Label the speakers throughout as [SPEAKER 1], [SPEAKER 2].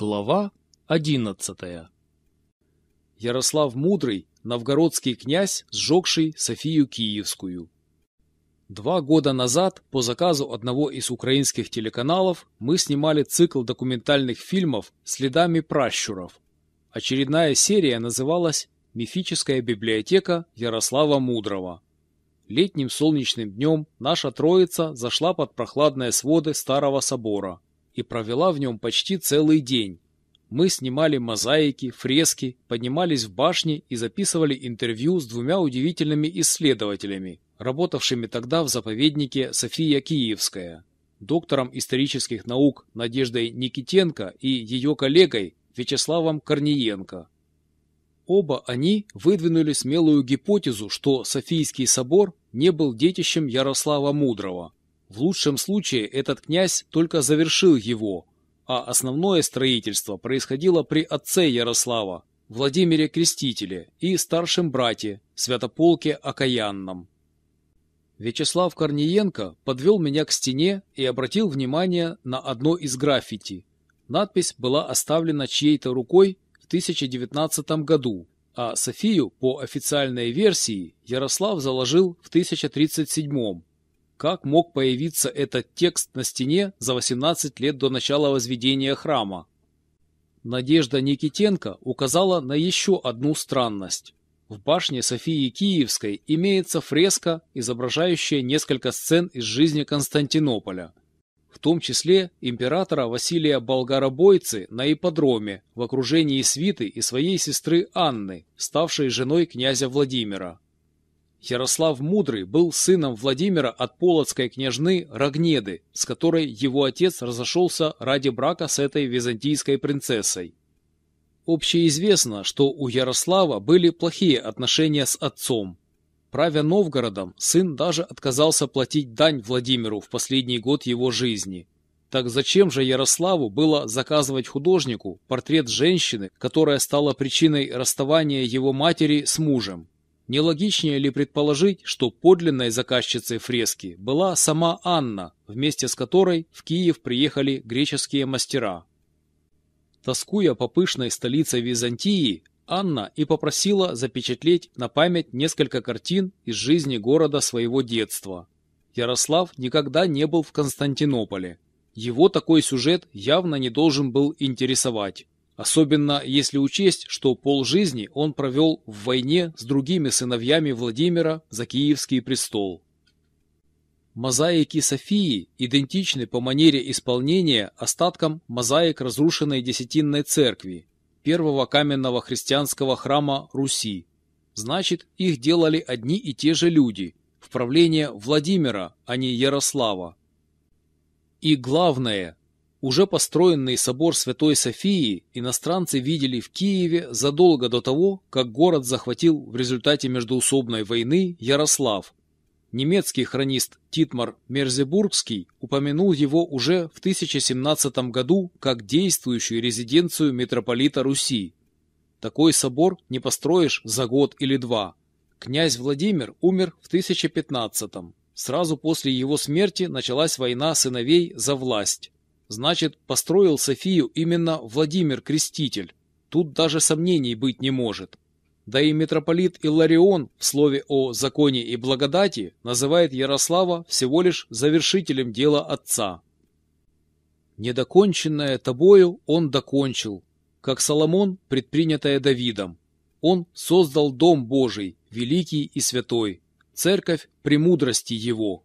[SPEAKER 1] Глава одиннадцатая Ярослав Мудрый, новгородский князь, сжегший Софию Киевскую. Два года назад, по заказу одного из украинских телеканалов, мы снимали цикл документальных фильмов «Следами пращуров». Очередная серия называлась «Мифическая библиотека Ярослава Мудрого». Летним солнечным днем наша троица зашла под прохладные своды Старого собора – и провела в нем почти целый день. Мы снимали мозаики, фрески, поднимались в башни и записывали интервью с двумя удивительными исследователями, работавшими тогда в заповеднике София Киевская, доктором исторических наук Надеждой Никитенко и ее коллегой Вячеславом Корниенко. Оба они выдвинули смелую гипотезу, что Софийский собор не был детищем Ярослава Мудрого – в лучшем случае этот князь только завершил его, а основное строительство происходило при отце Ярослава, Владимире Крестителе и старшем брате, Святополке Окаянном. Вячеслав Корниенко подвел меня к стене и обратил внимание на одно из граффити. Надпись была оставлена чьей-то рукой в 1019 году, а Софию, по официальной версии, Ярослав заложил в 1037 как мог появиться этот текст на стене за 18 лет до начала возведения храма? Надежда Никитенко указала на еще одну странность. В башне Софии Киевской имеется фреска, изображающая несколько сцен из жизни Константинополя, в том числе императора Василия Болгаробойцы на ипподроме в окружении свиты и своей сестры Анны, ставшей женой князя Владимира. Ярослав Мудрый был сыном Владимира от полоцкой княжны Рогнеды, с которой его отец разошелся ради брака с этой византийской принцессой. Общеизвестно, что у Ярослава были плохие отношения с отцом. Правя Новгородом, сын даже отказался платить дань Владимиру в последний год его жизни. Так зачем же Ярославу было заказывать художнику портрет женщины, которая стала причиной расставания его матери с мужем? Не логичнее ли предположить, что подлинной заказчицей фрески была сама Анна, вместе с которой в Киев приехали греческие мастера? Тоскуя по пышной столице Византии, Анна и попросила запечатлеть на память несколько картин из жизни города своего детства. Ярослав никогда не был в Константинополе. Его такой сюжет явно не должен был интересовать. Особенно если учесть, что полжизни он провел в войне с другими сыновьями Владимира за Киевский престол. Мозаики Софии идентичны по манере исполнения остаткам мозаик разрушенной Десятинной церкви, первого каменного христианского храма Руси. Значит, их делали одни и те же люди, в правление Владимира, а не Ярослава. И главное, уже построенный собор Святой Софии иностранцы видели в Киеве задолго до того, как город захватил в результате междоусобной войны Ярослав. Немецкий хронист Титмар Мерзебургский упомянул его уже в 1017 году как действующую резиденцию митрополита Руси. Такой собор не построишь за год или два. Князь Владимир умер в 1015 -м. Сразу после его смерти началась война сыновей за власть. Значит, построил Софию именно Владимир Креститель. Тут даже сомнений быть не может. Да и митрополит Илларион в слове о законе и благодати называет Ярослава всего лишь завершителем дела отца. Недоконченное тобою он докончил, как Соломон, предпринятое Давидом. Он создал дом Божий, великий и святой, церковь премудрости его.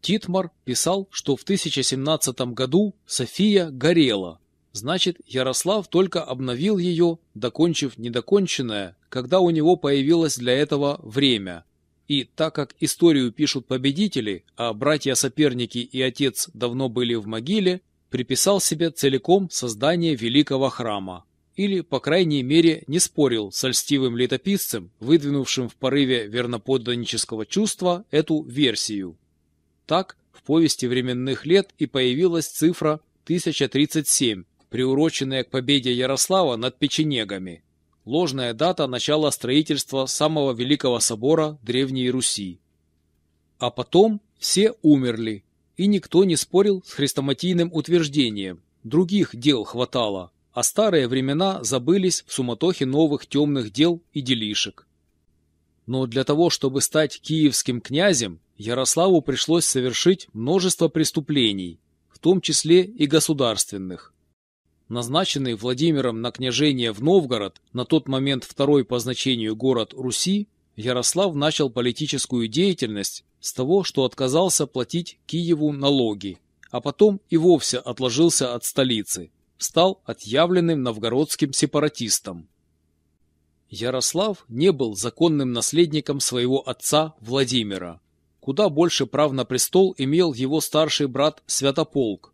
[SPEAKER 1] Титмар писал, что в 1017 году София горела. Значит, Ярослав только обновил ее, докончив недоконченное, когда у него появилось для этого время. И так как историю пишут победители, а братья-соперники и отец давно были в могиле, приписал себе целиком создание великого храма. Или, по крайней мере, не спорил с льстивым летописцем, выдвинувшим в порыве верноподданнического чувства эту версию. Так, в повести временных лет и появилась цифра 1037, приуроченная к победе Ярослава над печенегами. Ложная дата начала строительства самого великого собора Древней Руси. А потом все умерли, и никто не спорил с хрестоматийным утверждением. других дел хватало, а старые времена забылись в суматохе новых темных дел и делишек. Но для того, чтобы стать киевским князем, Ярославу пришлось совершить множество преступлений, в том числе и государственных. Назначенный Владимиром на княжение в Новгород, на тот момент второй по значению город Руси, Ярослав начал политическую деятельность с того, что отказался платить Киеву налоги, а потом и вовсе отложился от столицы, стал отъявленным новгородским сепаратистом. Ярослав не был законным наследником своего отца Владимира. Куда больше прав на престол имел его старший брат Святополк.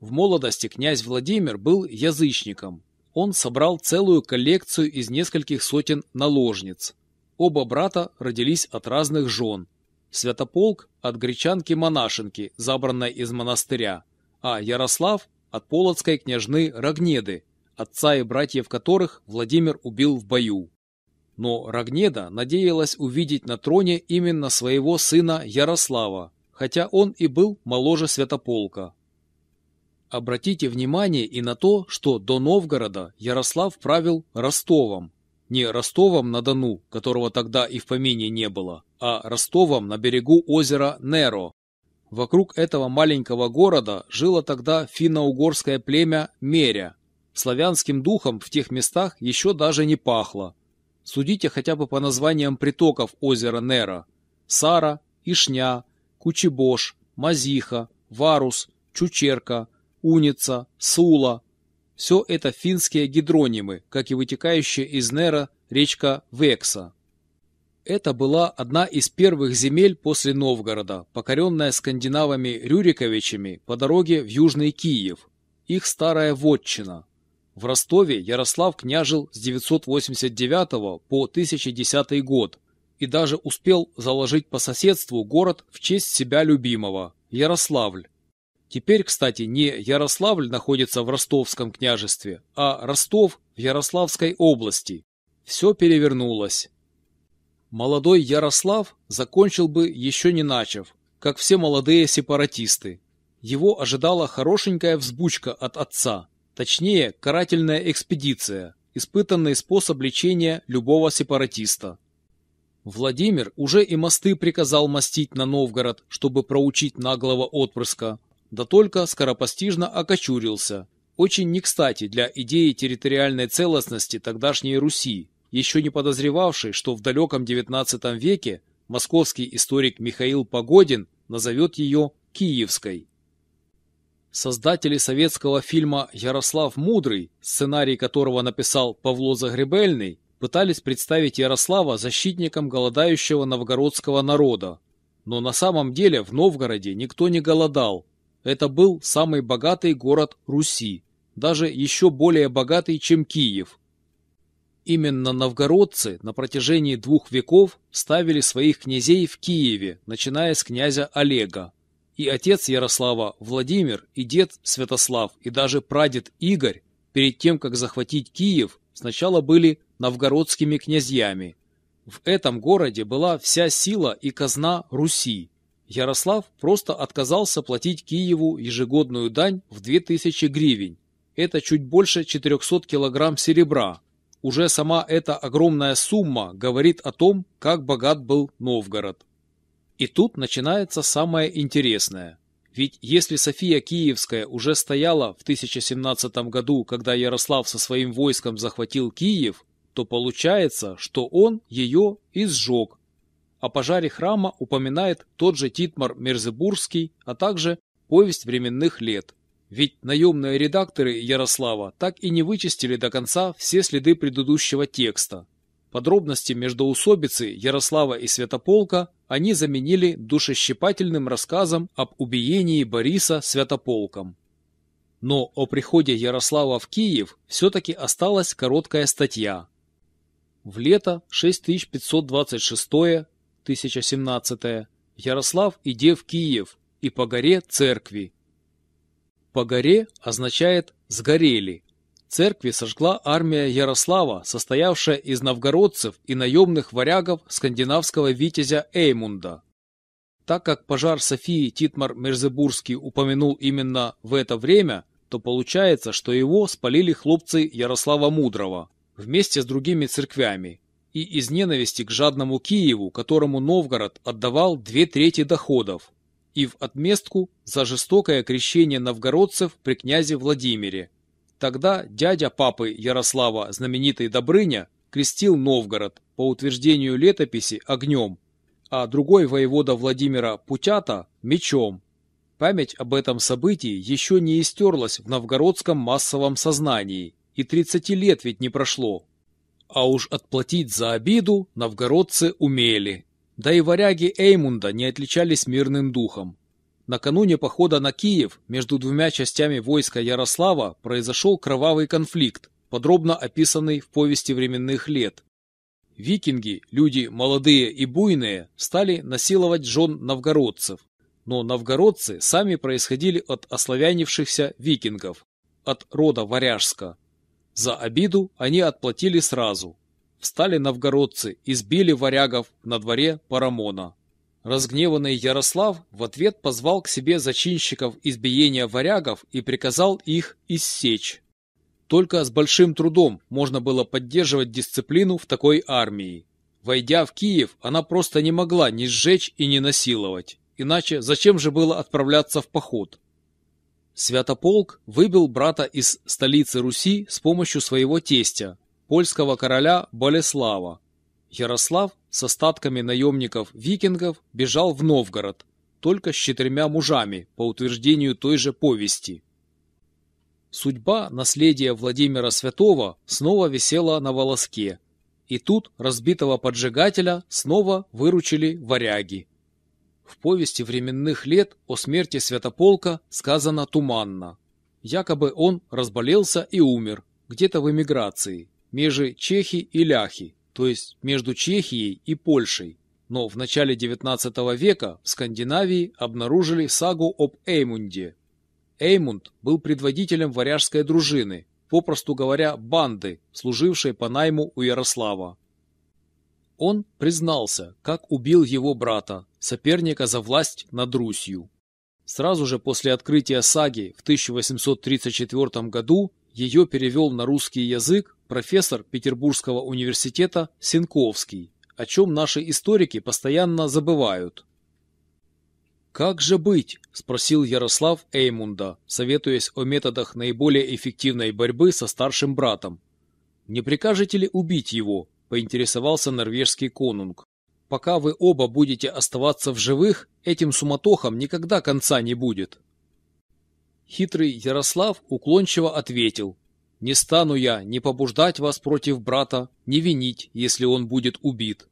[SPEAKER 1] В молодости князь Владимир был язычником. Он собрал целую коллекцию из нескольких сотен наложниц. Оба брата родились от разных жен. Святополк от гречанки-монашенки, забранной из монастыря, а Ярослав от полоцкой княжны Рогнеды, отца и братьев которых Владимир убил в бою. Но Рогнеда надеялась увидеть на троне именно своего сына Ярослава, хотя он и был моложе Святополка. Обратите внимание и на то, что до Новгорода Ярослав правил Ростовом. Не Ростовом-на-Дону, которого тогда и в помине не было, а Ростовом на берегу озера Неро, Вокруг этого маленького города жило тогда финно-угорское племя Меря. Славянским духом в тех местах еще даже не пахло. Судите хотя бы по названиям притоков озера Нера. Сара, Ишня, Кучебош, Мазиха, Варус, Чучерка, Уница, Сула. Все это финские гидронимы, как и вытекающая из Нера речка Векса. Это была одна из первых земель после Новгорода, покоренная скандинавами Рюриковичами по дороге в Южный Киев, их старая вотчина. В Ростове Ярослав княжил с 989 по 1010 год и даже успел заложить по соседству город в честь себя любимого – Ярославль. Теперь, кстати, не Ярославль находится в Ростовском княжестве, а Ростов в Ярославской области. Все перевернулось. Молодой Ярослав закончил бы еще не начав, как все молодые сепаратисты. Его ожидала хорошенькая взбучка от отца, точнее, карательная экспедиция, испытанный способ лечения любого сепаратиста. Владимир уже и мосты приказал мастить на Новгород, чтобы проучить наглого отпрыска, да только скоропостижно окочурился, очень не кстати для идеи территориальной целостности тогдашней Руси, еще не подозревавший, что в далеком XIX веке московский историк Михаил Погодин назовет ее Киевской. Создатели советского фильма «Ярослав Мудрый», сценарий которого написал Павло Загребельный, пытались представить Ярослава защитником голодающего новгородского народа. Но на самом деле в Новгороде никто не голодал. Это был самый богатый город Руси, даже еще более богатый, чем Киев – Именно новгородцы на протяжении двух веков ставили своих князей в Киеве, начиная с князя Олега. И отец Ярослава Владимир, и дед Святослав, и даже прадед Игорь, перед тем, как захватить Киев, сначала были новгородскими князьями. В этом городе была вся сила и казна Руси. Ярослав просто отказался платить Киеву ежегодную дань в 2000 гривен. Это чуть больше 400 килограмм серебра, уже сама эта огромная сумма говорит о том, как богат был Новгород. И тут начинается самое интересное. Ведь если София Киевская уже стояла в 1017 году, когда Ярослав со своим войском захватил Киев, то получается, что он ее и сжег. О пожаре храма упоминает тот же Титмар Мерзебургский, а также повесть временных лет – ведь наемные редакторы Ярослава так и не вычистили до конца все следы предыдущего текста. Подробности междоусобицы Ярослава и Святополка они заменили душещипательным рассказом об убиении Бориса Святополком. Но о приходе Ярослава в Киев все-таки осталась короткая статья. В лето 6526 1017 Ярослав иде в Киев и по горе церкви, по горе означает «сгорели». Церкви сожгла армия Ярослава, состоявшая из новгородцев и наемных варягов скандинавского витязя Эймунда. Так как пожар Софии Титмар Мерзебургский упомянул именно в это время, то получается, что его спалили хлопцы Ярослава Мудрого вместе с другими церквями и из ненависти к жадному Киеву, которому Новгород отдавал две трети доходов, и в отместку за жестокое крещение новгородцев при князе Владимире. Тогда дядя папы Ярослава, знаменитый Добрыня, крестил Новгород по утверждению летописи огнем, а другой воевода Владимира Путята – мечом. Память об этом событии еще не истерлась в новгородском массовом сознании, и 30 лет ведь не прошло. А уж отплатить за обиду новгородцы умели. Да и варяги Эймунда не отличались мирным духом. Накануне похода на Киев между двумя частями войска Ярослава произошел кровавый конфликт, подробно описанный в повести временных лет. Викинги, люди молодые и буйные, стали насиловать жен новгородцев, но новгородцы сами происходили от ославянившихся викингов, от рода варяжска. За обиду они отплатили сразу. Встали новгородцы и сбили варягов на дворе Парамона. Разгневанный Ярослав в ответ позвал к себе зачинщиков избиения варягов и приказал их иссечь. Только с большим трудом можно было поддерживать дисциплину в такой армии. Войдя в Киев, она просто не могла ни сжечь и ни насиловать. Иначе зачем же было отправляться в поход? Святополк выбил брата из столицы Руси с помощью своего тестя, польского короля Болеслава. Ярослав с остатками наемников-викингов бежал в Новгород, только с четырьмя мужами, по утверждению той же повести. Судьба наследия Владимира Святого снова висела на волоске, и тут разбитого поджигателя снова выручили варяги. В повести временных лет о смерти Святополка сказано туманно. Якобы он разболелся и умер, где-то в эмиграции, между Чехи и Ляхи, то есть между Чехией и Польшей. Но в начале XIX века в Скандинавии обнаружили сагу об Эймунде. Эймунд был предводителем варяжской дружины, попросту говоря, банды, служившей по найму у Ярослава. Он признался, как убил его брата, соперника за власть над Русью. Сразу же после открытия саги в 1834 году ее перевел на русский язык профессор Петербургского университета Сенковский, о чем наши историки постоянно забывают. «Как же быть?» – спросил Ярослав Эймунда, советуясь о методах наиболее эффективной борьбы со старшим братом. «Не прикажете ли убить его?» поинтересовался норвежский конунг. Пока вы оба будете оставаться в живых, этим суматохам никогда конца не будет. Хитрый Ярослав уклончиво ответил. Не стану я ни побуждать вас против брата, ни винить, если он будет убит.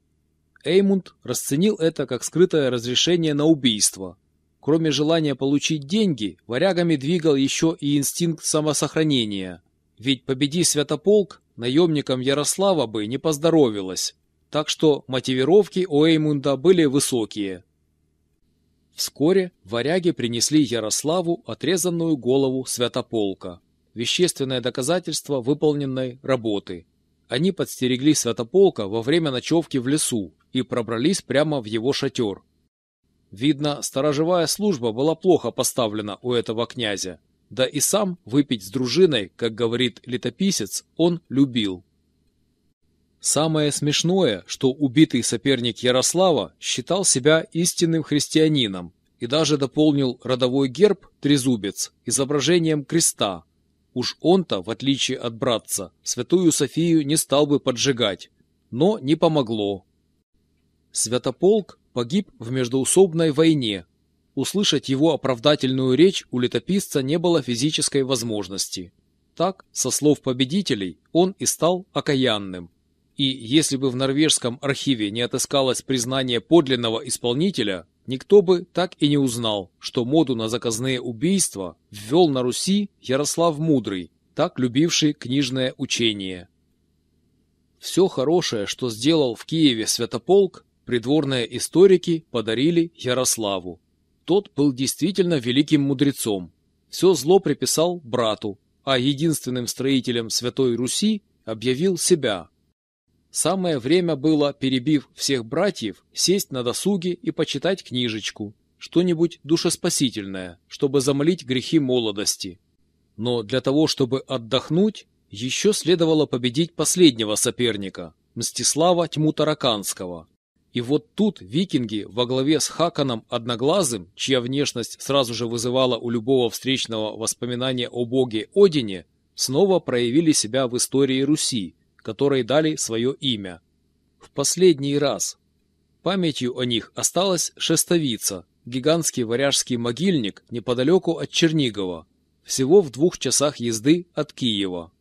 [SPEAKER 1] Эймунд расценил это как скрытое разрешение на убийство. Кроме желания получить деньги, варягами двигал еще и инстинкт самосохранения. Ведь победи Святополк, наемникам Ярослава бы не поздоровилось, так что мотивировки у Эймунда были высокие. Вскоре варяги принесли Ярославу отрезанную голову Святополка, вещественное доказательство выполненной работы. Они подстерегли Святополка во время ночевки в лесу и пробрались прямо в его шатер. Видно, сторожевая служба была плохо поставлена у этого князя. Да и сам выпить с дружиной, как говорит летописец, он любил. Самое смешное, что убитый соперник Ярослава считал себя истинным христианином и даже дополнил родовой герб трезубец изображением креста. Уж он-то, в отличие от братца, святую Софию не стал бы поджигать, но не помогло. Святополк погиб в междоусобной войне, Услышать его оправдательную речь у летописца не было физической возможности. Так, со слов победителей, он и стал окаянным. И если бы в норвежском архиве не отыскалось признание подлинного исполнителя, никто бы так и не узнал, что моду на заказные убийства ввел на Руси Ярослав Мудрый, так любивший книжное учение. Все хорошее, что сделал в Киеве Святополк, придворные историки подарили Ярославу. Тот был действительно великим мудрецом. Все зло приписал брату, а единственным строителем Святой Руси объявил себя. Самое время было, перебив всех братьев, сесть на досуге и почитать книжечку, что-нибудь душеспасительное, чтобы замолить грехи молодости. Но для того, чтобы отдохнуть, еще следовало победить последнего соперника – Мстислава Тьму Тараканского. И вот тут викинги во главе с Хаканом Одноглазым, чья внешность сразу же вызывала у любого встречного воспоминания о боге Одине, снова проявили себя в истории Руси, которой дали свое имя. В последний раз. Памятью о них осталась Шестовица, гигантский варяжский могильник неподалеку от Чернигова, всего в двух часах езды от Киева.